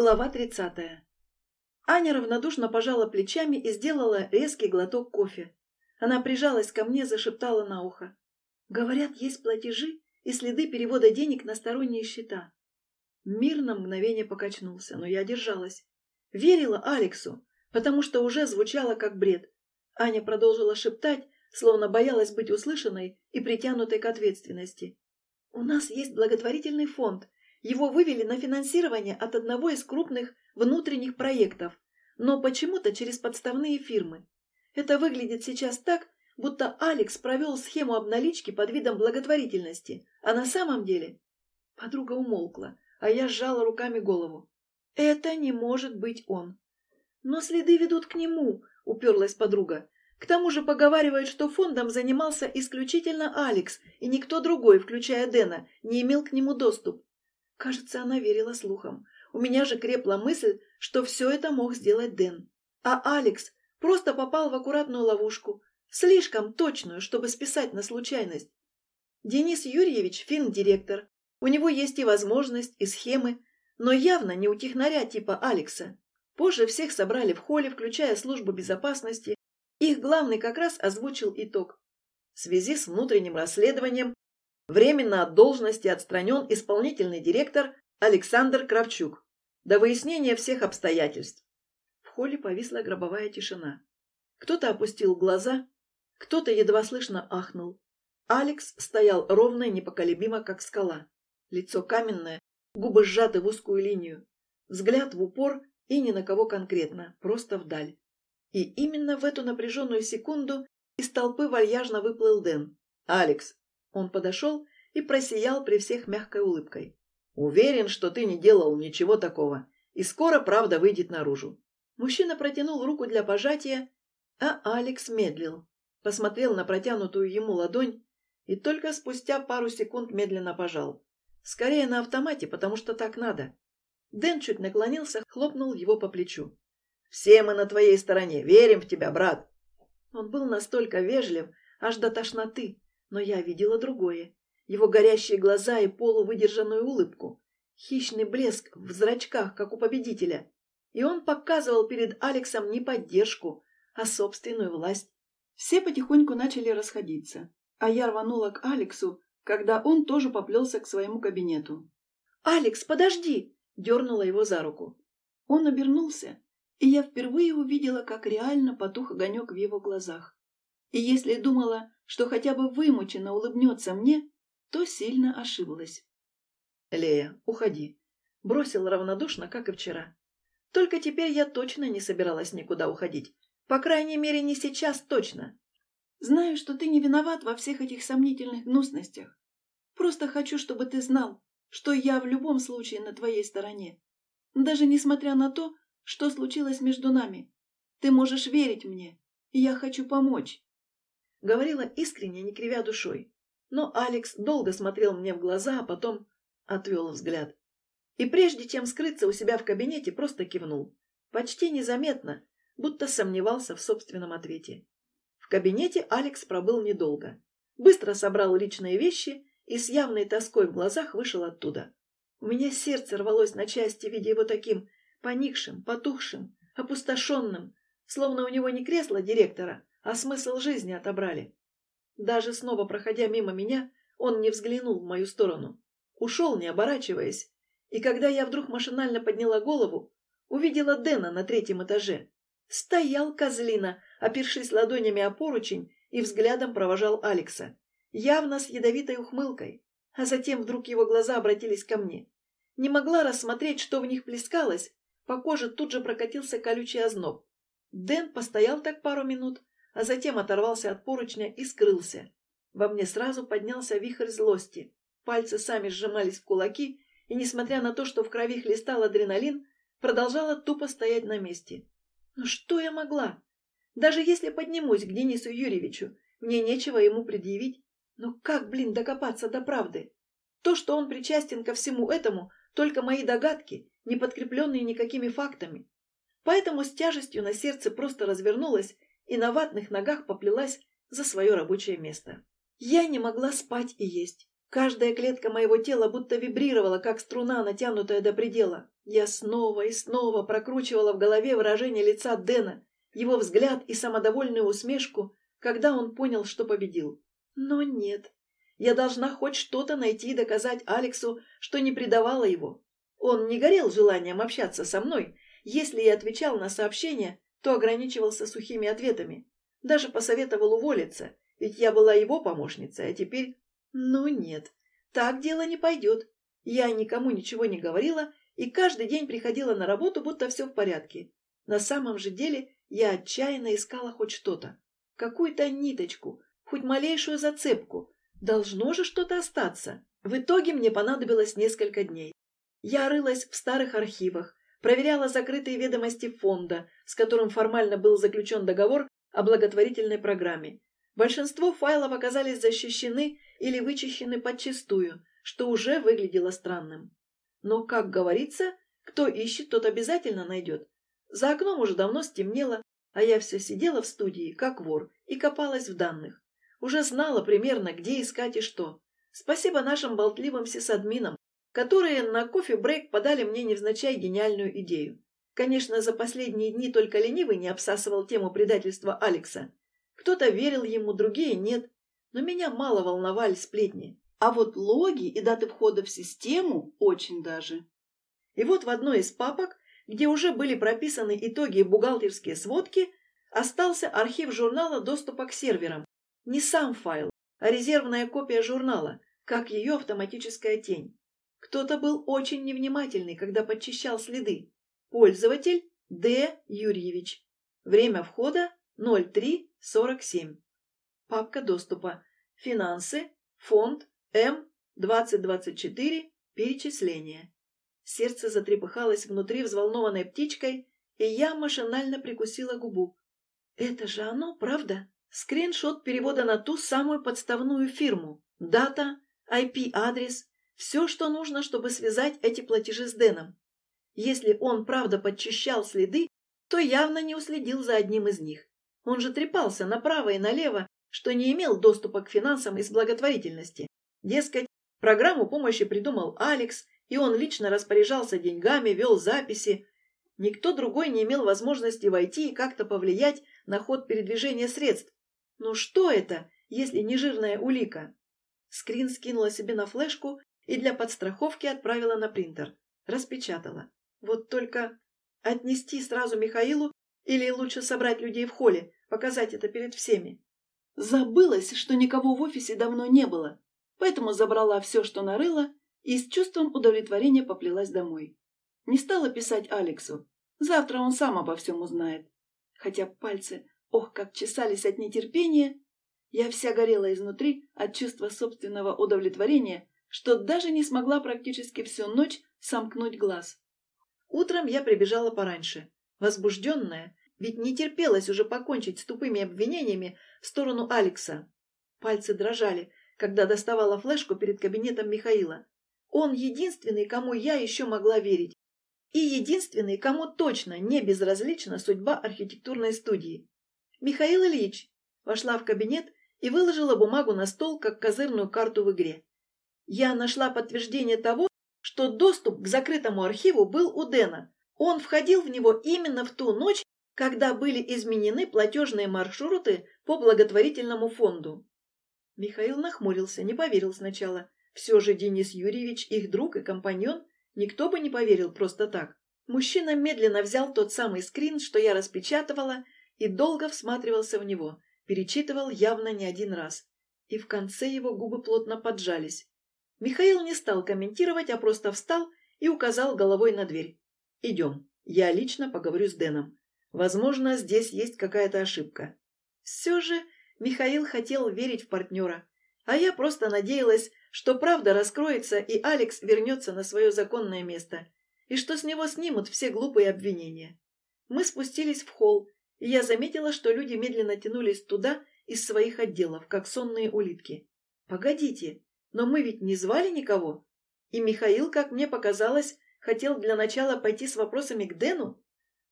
Глава 30. Аня равнодушно пожала плечами и сделала резкий глоток кофе. Она прижалась ко мне, зашептала на ухо. Говорят, есть платежи и следы перевода денег на сторонние счета. Мир на мгновение покачнулся, но я держалась. Верила Алексу, потому что уже звучало как бред. Аня продолжила шептать, словно боялась быть услышанной и притянутой к ответственности. «У нас есть благотворительный фонд, его вывели на финансирование от одного из крупных внутренних проектов, но почему-то через подставные фирмы. Это выглядит сейчас так, будто Алекс провел схему обналички под видом благотворительности, а на самом деле... Подруга умолкла, а я сжала руками голову. Это не может быть он. Но следы ведут к нему, уперлась подруга. К тому же поговаривают, что фондом занимался исключительно Алекс, и никто другой, включая Дэна, не имел к нему доступ. Кажется, она верила слухам. У меня же крепла мысль, что все это мог сделать Дэн. А Алекс просто попал в аккуратную ловушку, слишком точную, чтобы списать на случайность. Денис Юрьевич – фильм-директор. У него есть и возможность, и схемы, но явно не у технаря типа Алекса. Позже всех собрали в холле, включая службу безопасности. Их главный как раз озвучил итог. В связи с внутренним расследованием Временно от должности отстранен исполнительный директор Александр Кравчук. До выяснения всех обстоятельств. В холле повисла гробовая тишина. Кто-то опустил глаза, кто-то едва слышно ахнул. Алекс стоял ровно и непоколебимо, как скала. Лицо каменное, губы сжаты в узкую линию. Взгляд в упор и ни на кого конкретно, просто вдаль. И именно в эту напряженную секунду из толпы вальяжно выплыл Дэн. «Алекс, он подошел и просиял при всех мягкой улыбкой. «Уверен, что ты не делал ничего такого, и скоро правда выйдет наружу». Мужчина протянул руку для пожатия, а Алекс медлил, посмотрел на протянутую ему ладонь и только спустя пару секунд медленно пожал. Скорее на автомате, потому что так надо. Дэн чуть наклонился, хлопнул его по плечу. «Все мы на твоей стороне, верим в тебя, брат!» Он был настолько вежлив, аж до тошноты, но я видела другое. Его горящие глаза и полувыдержанную улыбку. Хищный блеск в зрачках, как у победителя. И он показывал перед Алексом не поддержку, а собственную власть. Все потихоньку начали расходиться, а я рванула к Алексу, когда он тоже поплелся к своему кабинету. «Алекс, подожди!» – дернула его за руку. Он обернулся, и я впервые увидела, как реально потух огонек в его глазах. И если думала, что хотя бы вымученно улыбнется мне, то сильно ошиблась. «Лея, уходи», — бросил равнодушно, как и вчера. Только теперь я точно не собиралась никуда уходить. По крайней мере, не сейчас точно. Знаю, что ты не виноват во всех этих сомнительных гнусностях. Просто хочу, чтобы ты знал, что я в любом случае на твоей стороне. Даже несмотря на то, что случилось между нами. Ты можешь верить мне, и я хочу помочь. Говорила искренне, не кривя душой. Но Алекс долго смотрел мне в глаза, а потом отвел взгляд. И прежде чем скрыться у себя в кабинете, просто кивнул. Почти незаметно, будто сомневался в собственном ответе. В кабинете Алекс пробыл недолго. Быстро собрал личные вещи и с явной тоской в глазах вышел оттуда. У меня сердце рвалось на части, видя его таким поникшим, потухшим, опустошенным, словно у него не кресло директора, а смысл жизни отобрали. Даже снова проходя мимо меня, он не взглянул в мою сторону. Ушел, не оборачиваясь. И когда я вдруг машинально подняла голову, увидела Дэна на третьем этаже. Стоял козлина, опершись ладонями о поручень, и взглядом провожал Алекса. Явно с ядовитой ухмылкой. А затем вдруг его глаза обратились ко мне. Не могла рассмотреть, что в них плескалось. По коже тут же прокатился колючий озноб. Дэн постоял так пару минут, а затем оторвался от поручня и скрылся. Во мне сразу поднялся вихрь злости. Пальцы сами сжимались в кулаки, и, несмотря на то, что в крови хлестал адреналин, продолжала тупо стоять на месте. Ну что я могла? Даже если поднимусь к Денису Юрьевичу, мне нечего ему предъявить. Но как, блин, докопаться до правды? То, что он причастен ко всему этому, только мои догадки, не подкрепленные никакими фактами. Поэтому с тяжестью на сердце просто развернулась и на ватных ногах поплелась за свое рабочее место. Я не могла спать и есть. Каждая клетка моего тела будто вибрировала, как струна, натянутая до предела. Я снова и снова прокручивала в голове выражение лица Дэна, его взгляд и самодовольную усмешку, когда он понял, что победил. Но нет. Я должна хоть что-то найти и доказать Алексу, что не предавала его. Он не горел желанием общаться со мной. Если я отвечал на сообщения, то ограничивался сухими ответами. Даже посоветовал уволиться, ведь я была его помощницей, а теперь... Ну нет, так дело не пойдет. Я никому ничего не говорила и каждый день приходила на работу, будто все в порядке. На самом же деле я отчаянно искала хоть что-то. Какую-то ниточку, хоть малейшую зацепку. Должно же что-то остаться. В итоге мне понадобилось несколько дней. Я рылась в старых архивах, проверяла закрытые ведомости фонда, с которым формально был заключен договор о благотворительной программе. Большинство файлов оказались защищены или вычищены подчистую, что уже выглядело странным. Но, как говорится, кто ищет, тот обязательно найдет. За окном уже давно стемнело, а я все сидела в студии, как вор, и копалась в данных. Уже знала примерно, где искать и что. Спасибо нашим болтливым сисадминам, которые на кофе-брейк подали мне невзначай гениальную идею. Конечно, за последние дни только ленивый не обсасывал тему предательства Алекса. Кто-то верил ему, другие нет, но меня мало волновали сплетни. А вот логи и даты входа в систему очень даже. И вот в одной из папок, где уже были прописаны итоги и бухгалтерские сводки, остался архив журнала доступа к серверам. Не сам файл, а резервная копия журнала, как ее автоматическая тень. Кто-то был очень невнимательный, когда подчищал следы. Пользователь Д. Юрьевич. Время входа 0347. Папка доступа. Финансы. Фонд. М-2024, перечисление. Сердце затрепыхалось внутри взволнованной птичкой, и я машинально прикусила губу. Это же оно, правда? Скриншот перевода на ту самую подставную фирму. Дата, IP-адрес, все, что нужно, чтобы связать эти платежи с Дэном. Если он правда подчищал следы, то явно не уследил за одним из них. Он же трепался направо и налево, что не имел доступа к финансам из благотворительности. Дескать, программу помощи придумал Алекс, и он лично распоряжался деньгами, вел записи. Никто другой не имел возможности войти и как-то повлиять на ход передвижения средств. Ну что это, если не жирная улика? Скрин скинула себе на флешку и для подстраховки отправила на принтер. Распечатала. Вот только отнести сразу Михаилу или лучше собрать людей в холле, показать это перед всеми. Забылось, что никого в офисе давно не было поэтому забрала все, что нарыла, и с чувством удовлетворения поплелась домой. Не стала писать Алексу. Завтра он сам обо всем узнает. Хотя пальцы, ох, как чесались от нетерпения, я вся горела изнутри от чувства собственного удовлетворения, что даже не смогла практически всю ночь сомкнуть глаз. Утром я прибежала пораньше, возбужденная, ведь не терпелось уже покончить с тупыми обвинениями в сторону Алекса. Пальцы дрожали, когда доставала флешку перед кабинетом Михаила. Он единственный, кому я еще могла верить. И единственный, кому точно не безразлична судьба архитектурной студии. Михаил Ильич вошла в кабинет и выложила бумагу на стол, как козырную карту в игре. Я нашла подтверждение того, что доступ к закрытому архиву был у Дэна. Он входил в него именно в ту ночь, когда были изменены платежные маршруты по благотворительному фонду. Михаил нахмурился, не поверил сначала. Все же Денис Юрьевич их друг и компаньон. Никто бы не поверил просто так. Мужчина медленно взял тот самый скрин, что я распечатывала, и долго всматривался в него, перечитывал явно не один раз. И в конце его губы плотно поджались. Михаил не стал комментировать, а просто встал и указал головой на дверь. «Идем. Я лично поговорю с Дэном. Возможно, здесь есть какая-то ошибка». Все же Михаил хотел верить в партнера, а я просто надеялась, что правда раскроется и Алекс вернется на свое законное место, и что с него снимут все глупые обвинения. Мы спустились в холл, и я заметила, что люди медленно тянулись туда из своих отделов, как сонные улитки. Погодите, но мы ведь не звали никого? И Михаил, как мне показалось, хотел для начала пойти с вопросами к Дэну?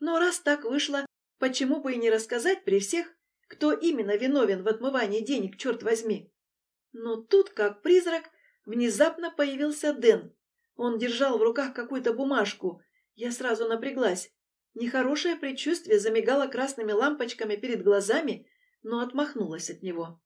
Но раз так вышло, почему бы и не рассказать при всех, кто именно виновен в отмывании денег, черт возьми? Но тут, как призрак, внезапно появился Дэн. Он держал в руках какую-то бумажку, Я сразу напряглась. Нехорошее предчувствие замигало красными лампочками перед глазами, но отмахнулась от него.